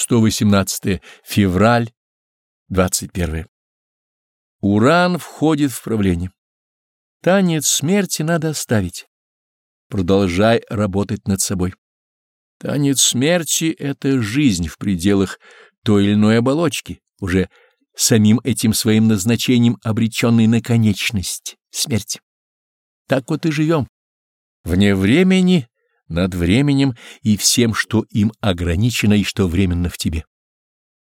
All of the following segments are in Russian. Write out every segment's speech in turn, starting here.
118 февраль, 21. Уран входит в правление. Танец смерти надо оставить. Продолжай работать над собой. Танец смерти — это жизнь в пределах той или иной оболочки, уже самим этим своим назначением обреченной на конечность — смерть. Так вот и живем. Вне времени над временем и всем, что им ограничено и что временно в тебе.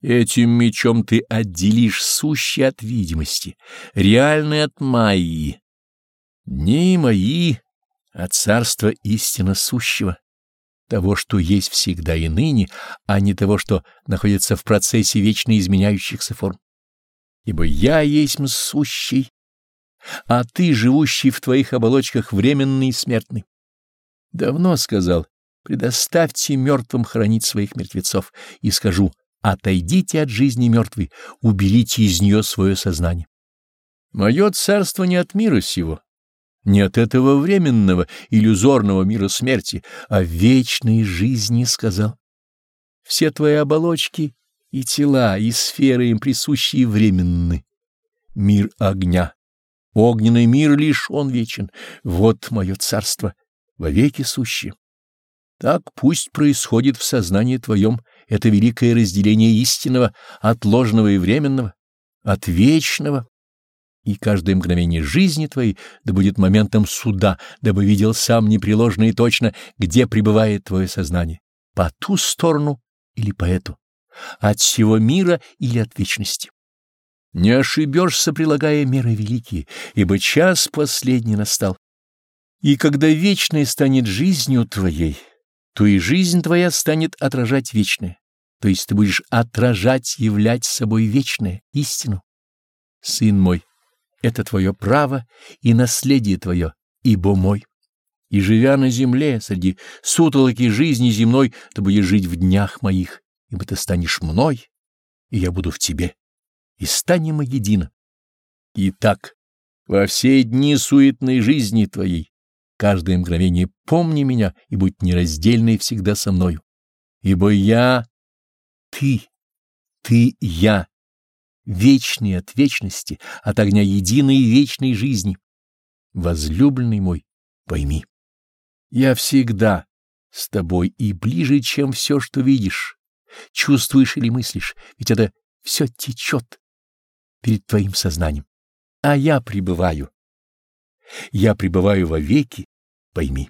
Этим мечом ты отделишь сущее от видимости, реальное от майи. Дни мои от царства истинно сущего, того, что есть всегда и ныне, а не того, что находится в процессе вечно изменяющихся форм. Ибо я есть сущий, а ты, живущий в твоих оболочках, временный и смертный. Давно сказал, предоставьте мертвым хранить своих мертвецов, и скажу, отойдите от жизни мертвой, уберите из нее свое сознание. Мое царство не от мира сего, не от этого временного, иллюзорного мира смерти, а вечной жизни, сказал. Все твои оболочки и тела, и сферы им присущие временны. Мир огня. Огненный мир лишь он вечен. Вот мое царство, вовеки сущее. Так пусть происходит в сознании твоем это великое разделение истинного от ложного и временного, от вечного. И каждое мгновение жизни твоей да будет моментом суда, дабы видел сам непреложно и точно, где пребывает твое сознание, по ту сторону или по эту, от всего мира или от вечности. Не ошибешься, прилагая меры великие, ибо час последний настал. И когда вечное станет жизнью твоей, то и жизнь твоя станет отражать вечное, то есть ты будешь отражать, являть собой вечное, истину. Сын мой, это твое право и наследие твое, ибо мой. И живя на земле, среди сутолоки жизни земной, ты будешь жить в днях моих, ибо ты станешь мной, и я буду в тебе, и станем мы едино. Итак, во все дни суетной жизни твоей каждое мгновение помни меня и будь нераздельной всегда со мною. Ибо я — ты, ты — я, вечный от вечности, от огня единой вечной жизни. Возлюбленный мой, пойми, я всегда с тобой и ближе, чем все, что видишь, чувствуешь или мыслишь, ведь это все течет перед твоим сознанием. А я пребываю. Я пребываю вовеки, пойми.